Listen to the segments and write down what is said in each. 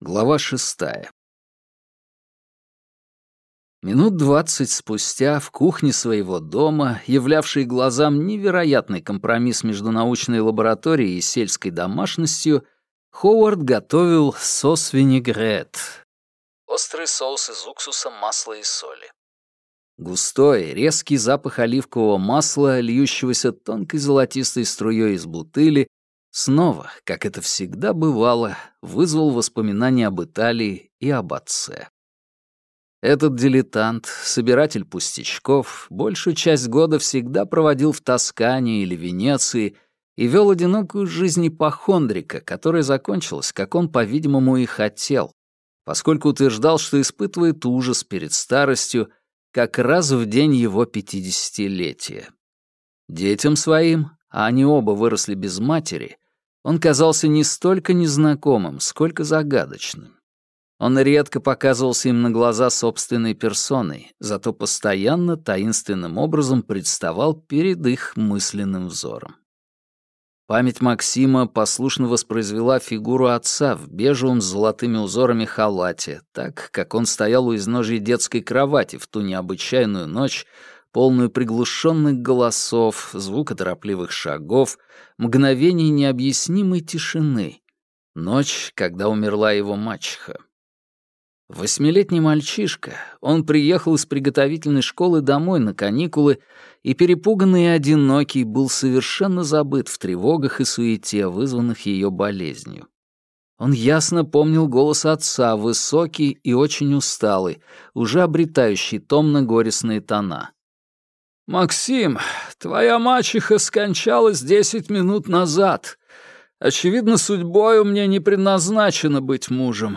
Глава шестая. Минут двадцать спустя в кухне своего дома, являвшей глазам невероятный компромисс между научной лабораторией и сельской домашностью, Ховард готовил сос-винегрет. Острый соус из уксуса, масла и соли. Густой, резкий запах оливкового масла, льющегося тонкой золотистой струей из бутыли, снова, как это всегда бывало, вызвал воспоминания об Италии и об отце. Этот дилетант, собиратель пустячков, большую часть года всегда проводил в Тоскане или Венеции и вел одинокую жизнь ипохондрика, которая закончилась, как он, по-видимому, и хотел, поскольку утверждал, что испытывает ужас перед старостью как раз в день его пятидесятилетия. Детям своим, а они оба выросли без матери, он казался не столько незнакомым, сколько загадочным. Он редко показывался им на глаза собственной персоной, зато постоянно таинственным образом представал перед их мысленным взором. Память Максима послушно воспроизвела фигуру отца в бежевом с золотыми узорами халате, так, как он стоял у изножья детской кровати в ту необычайную ночь, полную приглушенных голосов, звука торопливых шагов, мгновений необъяснимой тишины. Ночь, когда умерла его мачеха. Восьмилетний мальчишка, он приехал из приготовительной школы домой на каникулы и, перепуганный и одинокий, был совершенно забыт в тревогах и суете, вызванных ее болезнью. Он ясно помнил голос отца, высокий и очень усталый, уже обретающий томно-горестные тона. «Максим, твоя мачеха скончалась десять минут назад. Очевидно, судьбою мне не предназначено быть мужем.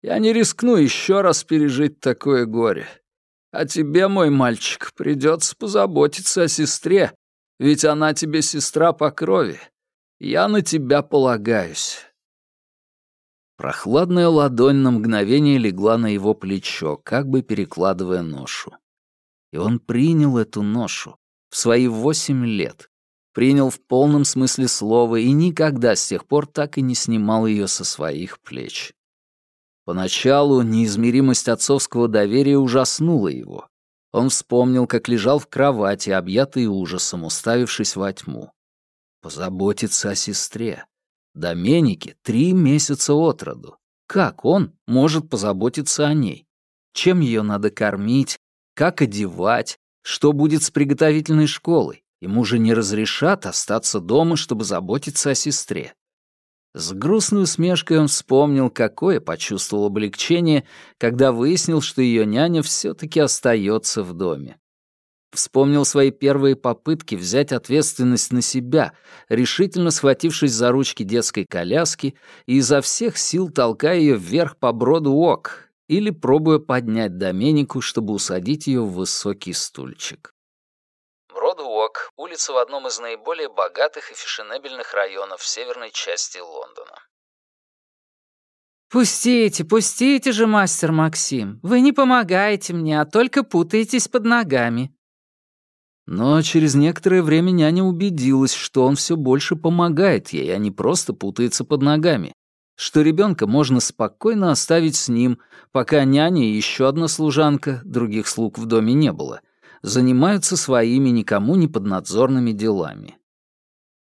Я не рискну еще раз пережить такое горе. А тебе, мой мальчик, придется позаботиться о сестре, ведь она тебе сестра по крови. Я на тебя полагаюсь». Прохладная ладонь на мгновение легла на его плечо, как бы перекладывая ношу. И он принял эту ношу в свои восемь лет. Принял в полном смысле слова и никогда с тех пор так и не снимал ее со своих плеч. Поначалу неизмеримость отцовского доверия ужаснула его. Он вспомнил, как лежал в кровати, объятый ужасом, уставившись во тьму. Позаботиться о сестре. Доменике три месяца от роду. Как он может позаботиться о ней? Чем ее надо кормить, как одевать, что будет с приготовительной школой. Ему же не разрешат остаться дома, чтобы заботиться о сестре. С грустной усмешкой он вспомнил, какое почувствовал облегчение, когда выяснил, что ее няня все-таки остается в доме. Вспомнил свои первые попытки взять ответственность на себя, решительно схватившись за ручки детской коляски и изо всех сил толкая ее вверх по броду ок, или пробуя поднять Доменику, чтобы усадить ее в высокий стульчик. Бродуок — улица в одном из наиболее богатых и фешенебельных районов северной части Лондона. «Пустите, пустите же, мастер Максим. Вы не помогаете мне, а только путаетесь под ногами». Но через некоторое время няня убедилась, что он все больше помогает ей, а не просто путается под ногами что ребенка можно спокойно оставить с ним, пока няня и еще одна служанка, других слуг в доме не было, занимаются своими никому не поднадзорными делами.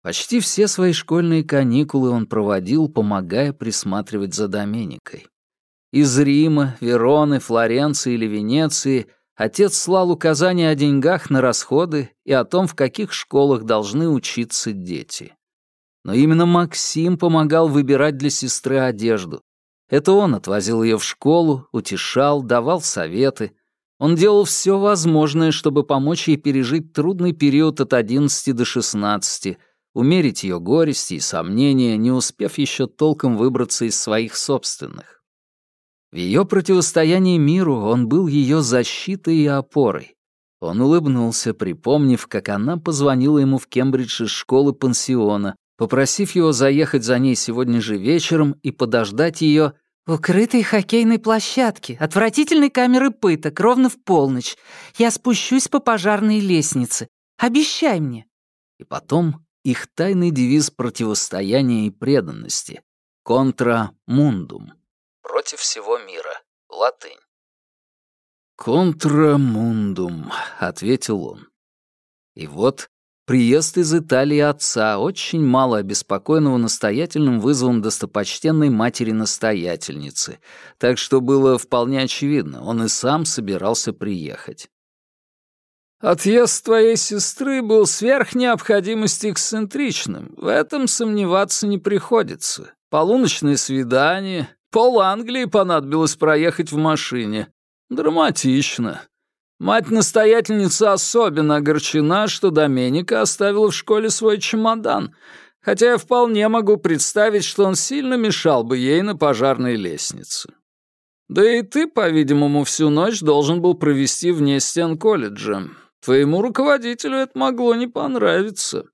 Почти все свои школьные каникулы он проводил, помогая присматривать за Доменикой. Из Рима, Вероны, Флоренции или Венеции отец слал указания о деньгах на расходы и о том, в каких школах должны учиться дети. Но именно Максим помогал выбирать для сестры одежду. Это он отвозил ее в школу, утешал, давал советы. Он делал все возможное, чтобы помочь ей пережить трудный период от 11 до 16, умерить ее горести и сомнения, не успев еще толком выбраться из своих собственных. В ее противостоянии миру он был ее защитой и опорой. Он улыбнулся, припомнив, как она позвонила ему в Кембридж из школы-пансиона, попросив его заехать за ней сегодня же вечером и подождать ее в укрытой хоккейной площадке, отвратительной камеры пыток, ровно в полночь. Я спущусь по пожарной лестнице. Обещай мне. И потом их тайный девиз противостояния и преданности — «Контра мундум» — против всего мира. Латынь. «Контрамундум», — ответил он. И вот приезд из Италии отца, очень мало обеспокоенного настоятельным вызовом достопочтенной матери-настоятельницы, так что было вполне очевидно, он и сам собирался приехать. Отъезд твоей сестры был сверх необходимости эксцентричным. В этом сомневаться не приходится. Полуночное свидание. Пол Англии понадобилось проехать в машине. Драматично. Мать-настоятельница особенно огорчена, что Доменика оставила в школе свой чемодан, хотя я вполне могу представить, что он сильно мешал бы ей на пожарной лестнице. Да и ты, по-видимому, всю ночь должен был провести вне стен колледжа. Твоему руководителю это могло не понравиться.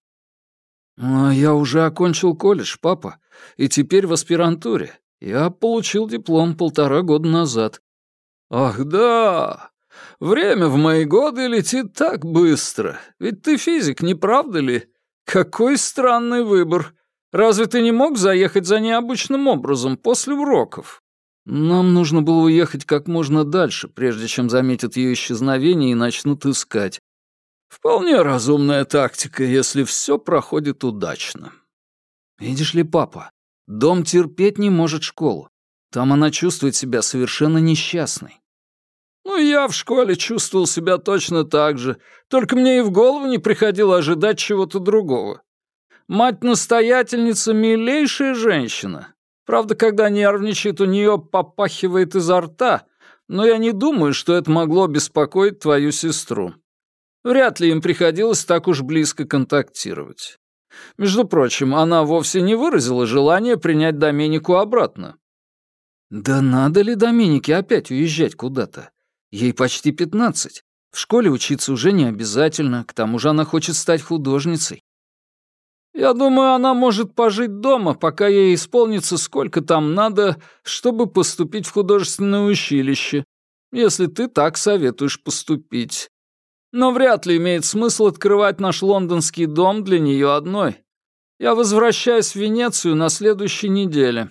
Но я уже окончил колледж, папа, и теперь в аспирантуре. Я получил диплом полтора года назад. Ах да, время в мои годы летит так быстро. Ведь ты физик, не правда ли? Какой странный выбор. Разве ты не мог заехать за необычным образом после уроков? Нам нужно было уехать как можно дальше, прежде чем заметят ее исчезновение и начнут искать. Вполне разумная тактика, если все проходит удачно. Видишь ли, папа, дом терпеть не может школу. Там она чувствует себя совершенно несчастной. Ну, я в школе чувствовал себя точно так же, только мне и в голову не приходило ожидать чего-то другого. Мать-настоятельница — милейшая женщина, Правда, когда нервничает, у нее попахивает изо рта, но я не думаю, что это могло беспокоить твою сестру. Вряд ли им приходилось так уж близко контактировать. Между прочим, она вовсе не выразила желания принять Доменику обратно. Да надо ли Доменике опять уезжать куда-то? Ей почти пятнадцать. В школе учиться уже не обязательно, к тому же она хочет стать художницей. Я думаю, она может пожить дома, пока ей исполнится сколько там надо, чтобы поступить в художественное училище, если ты так советуешь поступить. Но вряд ли имеет смысл открывать наш лондонский дом для нее одной. Я возвращаюсь в Венецию на следующей неделе.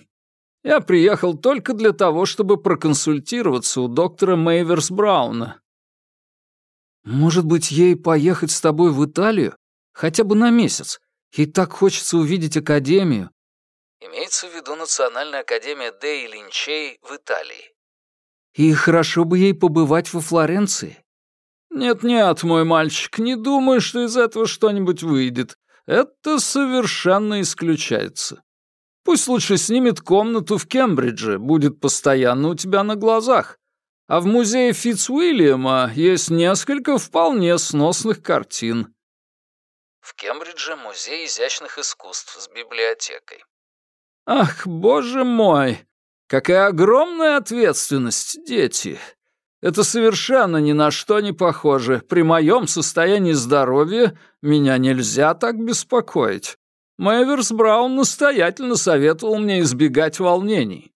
Я приехал только для того, чтобы проконсультироваться у доктора Мейверс Брауна. Может быть, ей поехать с тобой в Италию? Хотя бы на месяц, и так хочется увидеть Академию. Имеется в виду Национальная Академия Дей Линчей в Италии. И хорошо бы ей побывать во Флоренции. Нет-нет, мой мальчик, не думай, что из этого что-нибудь выйдет. Это совершенно исключается. Пусть лучше снимет комнату в Кембридже, будет постоянно у тебя на глазах. А в музее Фитцуильяма есть несколько вполне сносных картин. В Кембридже музей изящных искусств с библиотекой. Ах, боже мой! Какая огромная ответственность, дети! Это совершенно ни на что не похоже. При моем состоянии здоровья меня нельзя так беспокоить. Мэверс Браун настоятельно советовал мне избегать волнений.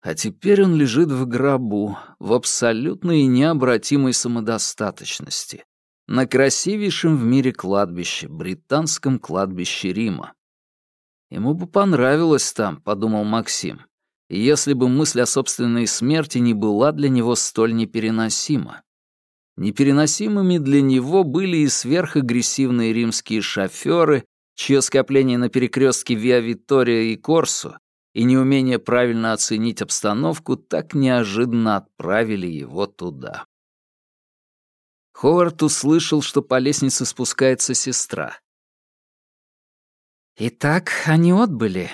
А теперь он лежит в гробу, в абсолютной необратимой самодостаточности на красивейшем в мире кладбище, британском кладбище Рима. Ему бы понравилось там, подумал Максим, если бы мысль о собственной смерти не была для него столь непереносима. Непереносимыми для него были и сверхагрессивные римские шоферы, чье скопление на перекрестке Виа Виттория и Корсо и неумение правильно оценить обстановку так неожиданно отправили его туда. Ховард услышал, что по лестнице спускается сестра. «Итак, они отбыли?»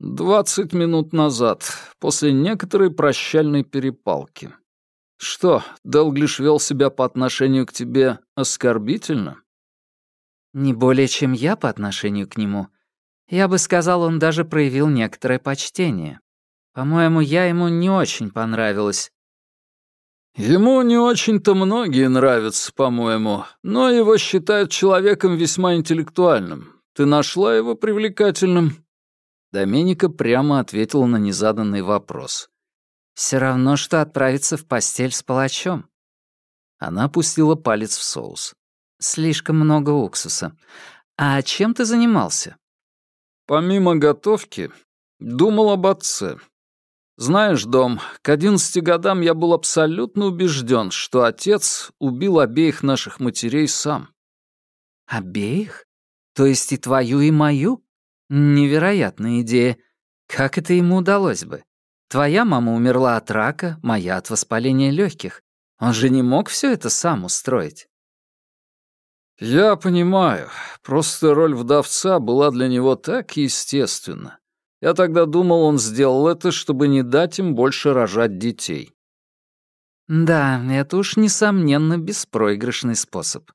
«Двадцать минут назад, после некоторой прощальной перепалки. Что, Делглиш вел себя по отношению к тебе оскорбительно?» «Не более, чем я по отношению к нему. Я бы сказал, он даже проявил некоторое почтение. По-моему, я ему не очень понравилась. Ему не очень-то многие нравятся, по-моему, но его считают человеком весьма интеллектуальным. Ты нашла его привлекательным?» Доменика прямо ответила на незаданный вопрос. «Все равно, что отправиться в постель с палачом». Она опустила палец в соус. «Слишком много уксуса. А чем ты занимался?» «Помимо готовки, думал об отце. Знаешь, Дом, к одиннадцати годам я был абсолютно убежден, что отец убил обеих наших матерей сам. Обеих? То есть и твою, и мою? Невероятная идея. Как это ему удалось бы? Твоя мама умерла от рака, моя от воспаления легких. Он же не мог все это сам устроить. Я понимаю. Просто роль вдовца была для него так естественна. Я тогда думал, он сделал это, чтобы не дать им больше рожать детей. Да, это уж, несомненно, беспроигрышный способ.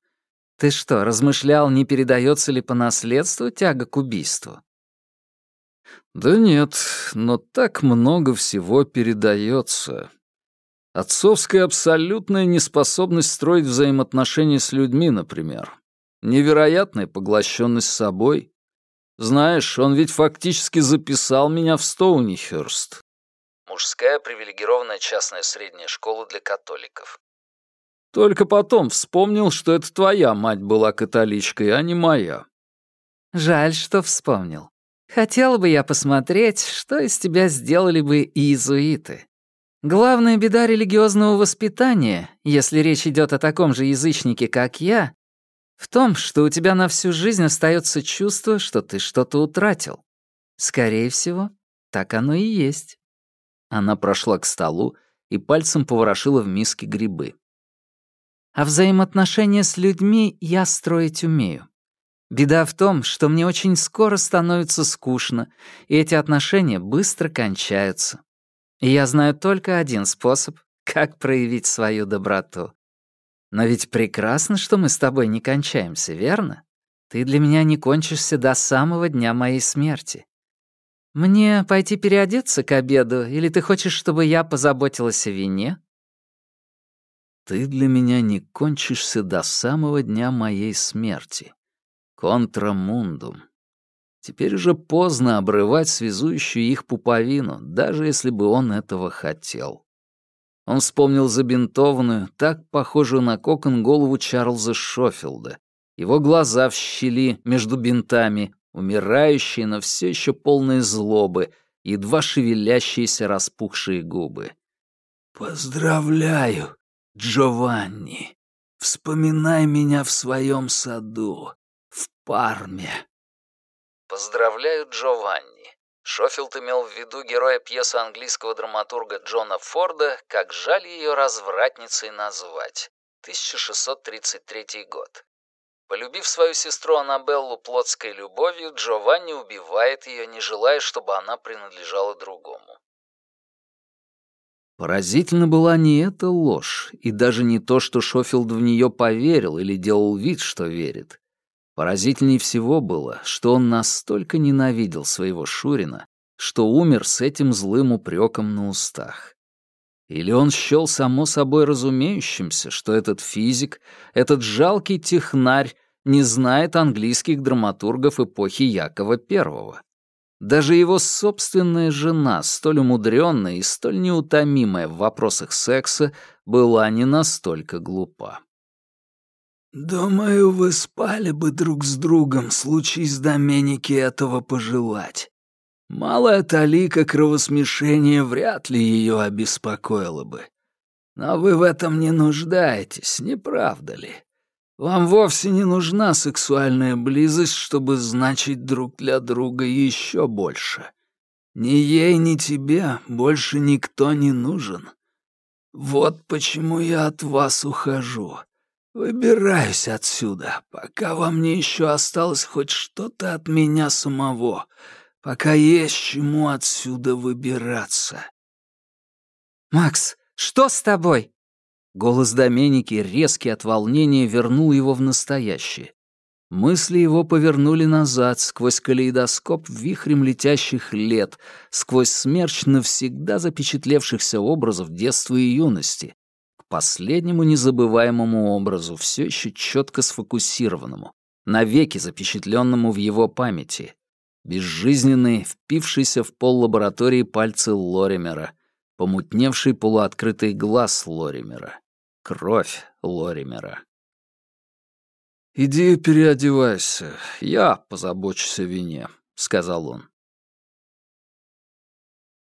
Ты что, размышлял, не передается ли по наследству тяга к убийству? Да нет, но так много всего передается. Отцовская абсолютная неспособность строить взаимоотношения с людьми, например. Невероятная поглощенность собой. Знаешь, он ведь фактически записал меня в Стоунихёрст. Мужская привилегированная частная средняя школа для католиков. Только потом вспомнил, что это твоя мать была католичкой, а не моя. Жаль, что вспомнил. Хотела бы я посмотреть, что из тебя сделали бы иезуиты. Главная беда религиозного воспитания, если речь идет о таком же язычнике, как я, в том, что у тебя на всю жизнь остается чувство, что ты что-то утратил. Скорее всего, так оно и есть. Она прошла к столу и пальцем поворошила в миске грибы. А взаимоотношения с людьми я строить умею. Беда в том, что мне очень скоро становится скучно, и эти отношения быстро кончаются. И я знаю только один способ, как проявить свою доброту. Но ведь прекрасно, что мы с тобой не кончаемся, верно? Ты для меня не кончишься до самого дня моей смерти. Мне пойти переодеться к обеду, или ты хочешь, чтобы я позаботилась о вине? Ты для меня не кончишься до самого дня моей смерти. Контрамундум. Теперь уже поздно обрывать связующую их пуповину, даже если бы он этого хотел. Он вспомнил забинтованную, так похожую на кокон голову Чарльза Шофилда, его глаза в щели между бинтами, умирающие, но все еще полные злобы, едва шевелящиеся распухшие губы. «Поздравляю, Джованни. Вспоминай меня в своем саду, Парме». «Поздравляю, Джованни. Шофилд имел в виду героя пьесы английского драматурга Джона Форда «Как жаль ее развратницей назвать» 1633 год. Полюбив свою сестру Аннабеллу плотской любовью, Джованни убивает ее, не желая, чтобы она принадлежала другому. Поразительно была не эта ложь, и даже не то, что Шофилд в нее поверил или делал вид, что верит. Поразительнее всего было, что он настолько ненавидел своего Шурина, что умер с этим злым упреком на устах. Или он счел само собой разумеющимся, что этот физик, этот жалкий технарь не знает английских драматургов эпохи Якова I. Даже его собственная жена, столь умудренная и столь неутомимая в вопросах секса, была не настолько глупа. «Думаю, вы спали бы друг с другом, случись Доменики этого пожелать. Малая талика кровосмешения вряд ли ее обеспокоила бы. Но вы в этом не нуждаетесь, не правда ли? Вам вовсе не нужна сексуальная близость, чтобы значить друг для друга еще больше. Ни ей, ни тебе больше никто не нужен. Вот почему я от вас ухожу. Выбираюсь отсюда, пока во мне еще осталось хоть что-то от меня самого, пока есть чему отсюда выбираться. «Макс, что с тобой?» Голос Доменики, резкий от волнения, вернул его в настоящее. Мысли его повернули назад, сквозь калейдоскоп вихрем летящих лет, сквозь смерч навсегда запечатлевшихся образов детства и юности, последнему незабываемому образу, все еще четко сфокусированному, навеки запечатленному в его памяти. Безжизненный, впившийся в пол лаборатории пальцы Лоримера, помутневший полуоткрытый глаз Лоримера, кровь Лоримера. «Иди переодевайся, я позабочусь о вине», — сказал он.